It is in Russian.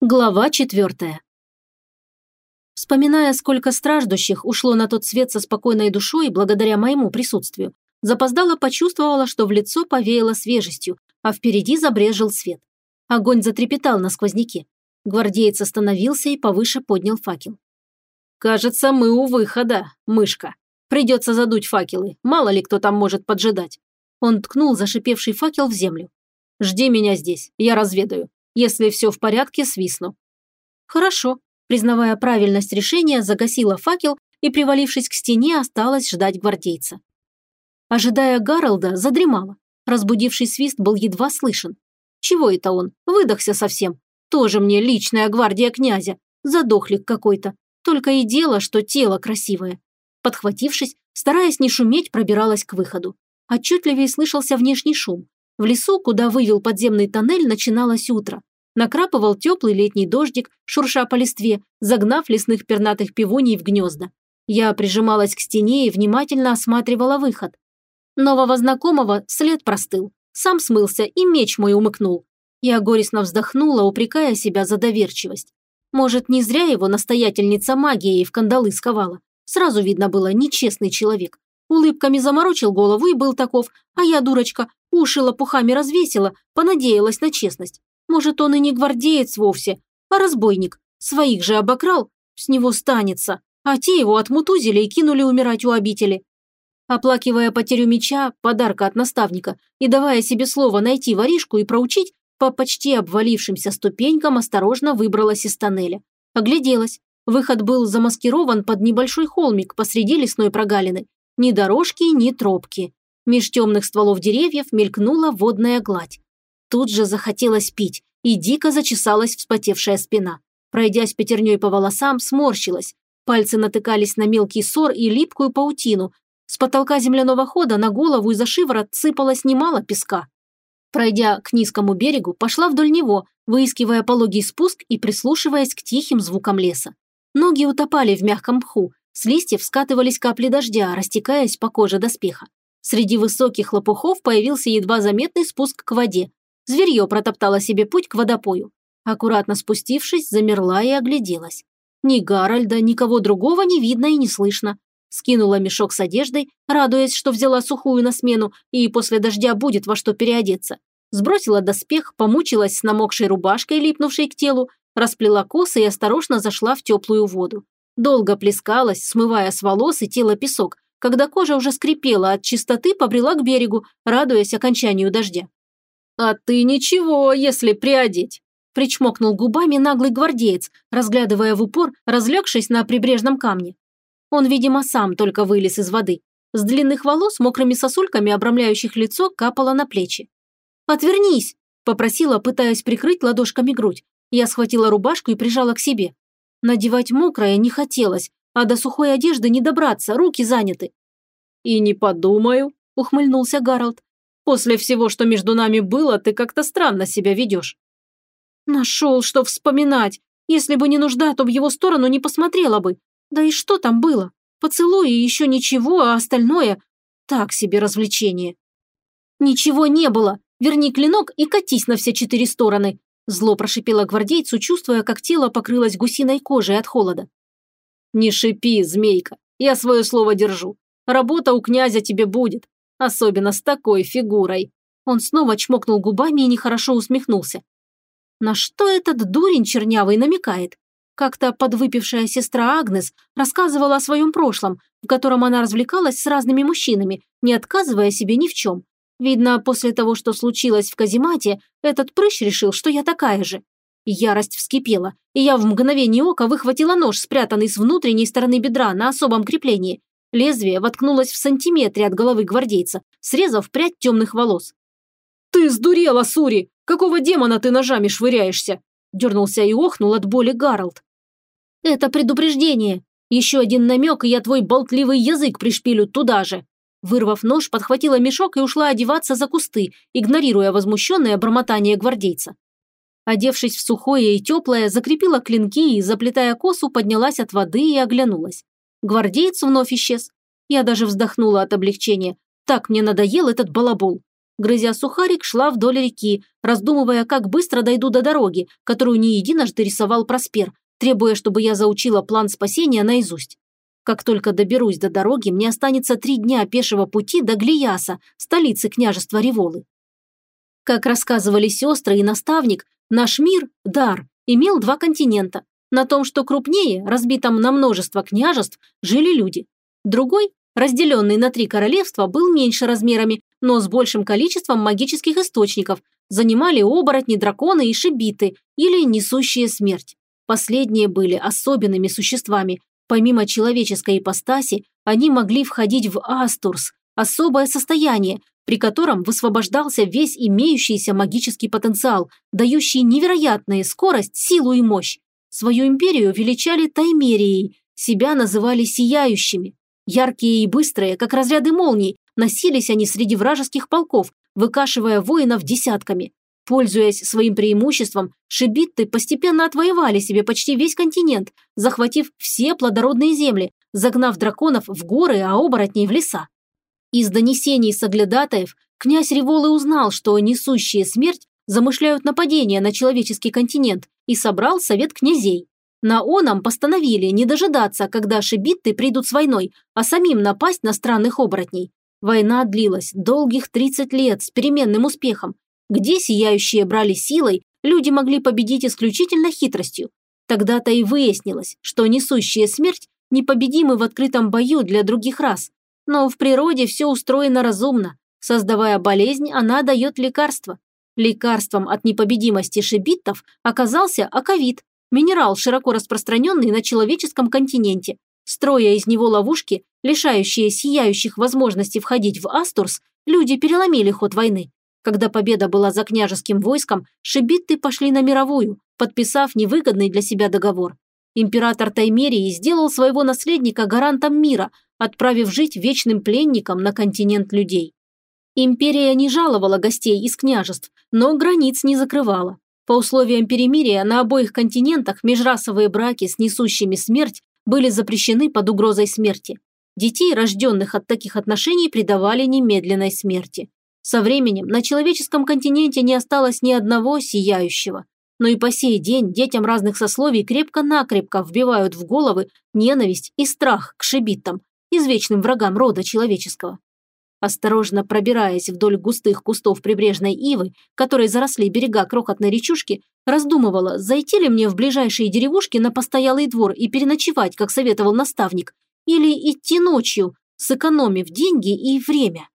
Глава четвертая. Вспоминая, сколько страждущих ушло на тот свет со спокойной душой благодаря моему присутствию, запоздала почувствовала, что в лицо повеяло свежестью, а впереди забрежил свет. Огонь затрепетал на сквозняке. Гвардеец остановился и повыше поднял факел. «Кажется, мы у выхода, мышка. Придется задуть факелы, мало ли кто там может поджидать». Он ткнул зашипевший факел в землю. «Жди меня здесь, я разведаю. Если все в порядке, свистну». «Хорошо», признавая правильность решения, загасила факел и, привалившись к стене, осталась ждать гвардейца. Ожидая Гарольда, задремала. Разбудивший свист был едва слышен. Чего это он? Выдохся совсем. Тоже мне личная гвардия князя. Задохлик какой-то. Только и дело, что тело красивое. Подхватившись, стараясь не шуметь, пробиралась к выходу. Отчетливее слышался внешний шум. В лесу, куда вывел подземный тоннель, начиналось утро. Накрапывал теплый летний дождик, шурша по листве, загнав лесных пернатых пивуней в гнезда. Я прижималась к стене и внимательно осматривала выход. Нового знакомого след простыл. Сам смылся и меч мой умыкнул. Я горестно вздохнула, упрекая себя за доверчивость. Может, не зря его настоятельница магией в кандалы сковала. Сразу видно было, нечестный человек. Улыбками заморочил голову и был таков, а я, дурочка, уши лопухами развесила, понадеялась на честность. Может, он и не гвардеец вовсе, а разбойник. Своих же обокрал, с него станется. А те его отмутузили и кинули умирать у обители. Оплакивая потерю меча, подарка от наставника, и давая себе слово найти воришку и проучить, по почти обвалившимся ступенькам осторожно выбралась из тоннеля. Огляделась. Выход был замаскирован под небольшой холмик посреди лесной прогалины. Ни дорожки, ни тропки. Меж темных стволов деревьев мелькнула водная гладь. Тут же захотелось пить, и дико зачесалась вспотевшая спина. Пройдясь пятерней по волосам, сморщилась. Пальцы натыкались на мелкий сор и липкую паутину. С потолка земляного хода на голову и за шиворот сыпалось немало песка. Пройдя к низкому берегу, пошла вдоль него, выискивая пологий спуск и прислушиваясь к тихим звукам леса. Ноги утопали в мягком мху, с листьев скатывались капли дождя, растекаясь по коже доспеха. Среди высоких лопухов появился едва заметный спуск к воде, Зверье протоптало себе путь к водопою. Аккуратно спустившись, замерла и огляделась. Ни Гарольда, никого другого не видно и не слышно. Скинула мешок с одеждой, радуясь, что взяла сухую на смену и после дождя будет во что переодеться. Сбросила доспех, помучилась с намокшей рубашкой, липнувшей к телу, расплела косы и осторожно зашла в теплую воду. Долго плескалась, смывая с волос и тела песок. Когда кожа уже скрипела от чистоты, побрела к берегу, радуясь окончанию дождя. «А ты ничего, если приодеть», – причмокнул губами наглый гвардеец, разглядывая в упор, разлегшись на прибрежном камне. Он, видимо, сам только вылез из воды. С длинных волос, мокрыми сосульками, обрамляющих лицо, капало на плечи. «Отвернись!» – попросила, пытаясь прикрыть ладошками грудь. Я схватила рубашку и прижала к себе. Надевать мокрое не хотелось, а до сухой одежды не добраться, руки заняты. «И не подумаю», – ухмыльнулся Гарольд. После всего, что между нами было, ты как-то странно себя ведешь». «Нашел, что вспоминать. Если бы не нужда, то в его сторону не посмотрела бы. Да и что там было? Поцелуй и еще ничего, а остальное – так себе развлечение». «Ничего не было. Верни клинок и катись на все четыре стороны», Зло прошипела гвардейцу, чувствуя, как тело покрылось гусиной кожей от холода. «Не шипи, змейка, я свое слово держу. Работа у князя тебе будет. Особенно с такой фигурой. Он снова чмокнул губами и нехорошо усмехнулся. На что этот дурень чернявый намекает? Как-то подвыпившая сестра Агнес рассказывала о своем прошлом, в котором она развлекалась с разными мужчинами, не отказывая себе ни в чем. Видно, после того, что случилось в каземате, этот прыщ решил, что я такая же. Ярость вскипела, и я в мгновение ока выхватила нож, спрятанный с внутренней стороны бедра на особом креплении, Лезвие воткнулось в сантиметре от головы гвардейца, срезав прядь темных волос. «Ты сдурела, Сури! Какого демона ты ножами швыряешься?» Дернулся и охнул от боли Гарольд. «Это предупреждение. Еще один намек, и я твой болтливый язык пришпилю туда же». Вырвав нож, подхватила мешок и ушла одеваться за кусты, игнорируя возмущенное бормотание гвардейца. Одевшись в сухое и теплое, закрепила клинки и, заплетая косу, поднялась от воды и оглянулась. Гвардеец вновь исчез. Я даже вздохнула от облегчения. Так мне надоел этот балабол. грызя сухарик, шла вдоль реки, раздумывая, как быстро дойду до дороги, которую не единожды рисовал Проспер, требуя, чтобы я заучила план спасения наизусть. Как только доберусь до дороги, мне останется три дня пешего пути до Глияса, столицы княжества Револы. Как рассказывали сестры и наставник, наш мир, дар, имел два континента. На том, что крупнее, разбитом на множество княжеств, жили люди. Другой, разделенный на три королевства, был меньше размерами, но с большим количеством магических источников, занимали оборотни, драконы и шибиты, или несущие смерть. Последние были особенными существами. Помимо человеческой ипостаси, они могли входить в Астурс, особое состояние, при котором высвобождался весь имеющийся магический потенциал, дающий невероятную скорость, силу и мощь. Свою империю величали Таймерией, себя называли сияющими. Яркие и быстрые, как разряды молний, носились они среди вражеских полков, выкашивая воинов десятками. Пользуясь своим преимуществом, шибитты постепенно отвоевали себе почти весь континент, захватив все плодородные земли, загнав драконов в горы, а оборотней в леса. Из донесений соглядатаев князь Револы узнал, что несущие смерть замышляют нападение на человеческий континент и собрал совет князей. На оном постановили не дожидаться, когда шибитты придут с войной, а самим напасть на странных оборотней. Война длилась долгих 30 лет с переменным успехом. Где сияющие брали силой, люди могли победить исключительно хитростью. Тогда-то и выяснилось, что несущие смерть непобедимы в открытом бою для других рас. Но в природе все устроено разумно. Создавая болезнь, она дает лекарство. Лекарством от непобедимости шибиттов оказался аковит, минерал, широко распространенный на человеческом континенте. Строя из него ловушки, лишающие сияющих возможности входить в Астурс, люди переломили ход войны. Когда победа была за княжеским войском, шибитты пошли на мировую, подписав невыгодный для себя договор. Император Таймерии сделал своего наследника гарантом мира, отправив жить вечным пленником на континент людей. Империя не жаловала гостей из княжеств, но границ не закрывала. По условиям перемирия на обоих континентах межрасовые браки с несущими смерть были запрещены под угрозой смерти. Детей, рожденных от таких отношений, предавали немедленной смерти. Со временем на человеческом континенте не осталось ни одного сияющего. Но и по сей день детям разных сословий крепко-накрепко вбивают в головы ненависть и страх к шибитам, извечным врагам рода человеческого. Осторожно пробираясь вдоль густых кустов прибрежной ивы, которые заросли берега крохотной речушки, раздумывала, зайти ли мне в ближайшие деревушки на постоялый двор и переночевать, как советовал наставник, или идти ночью, сэкономив деньги и время.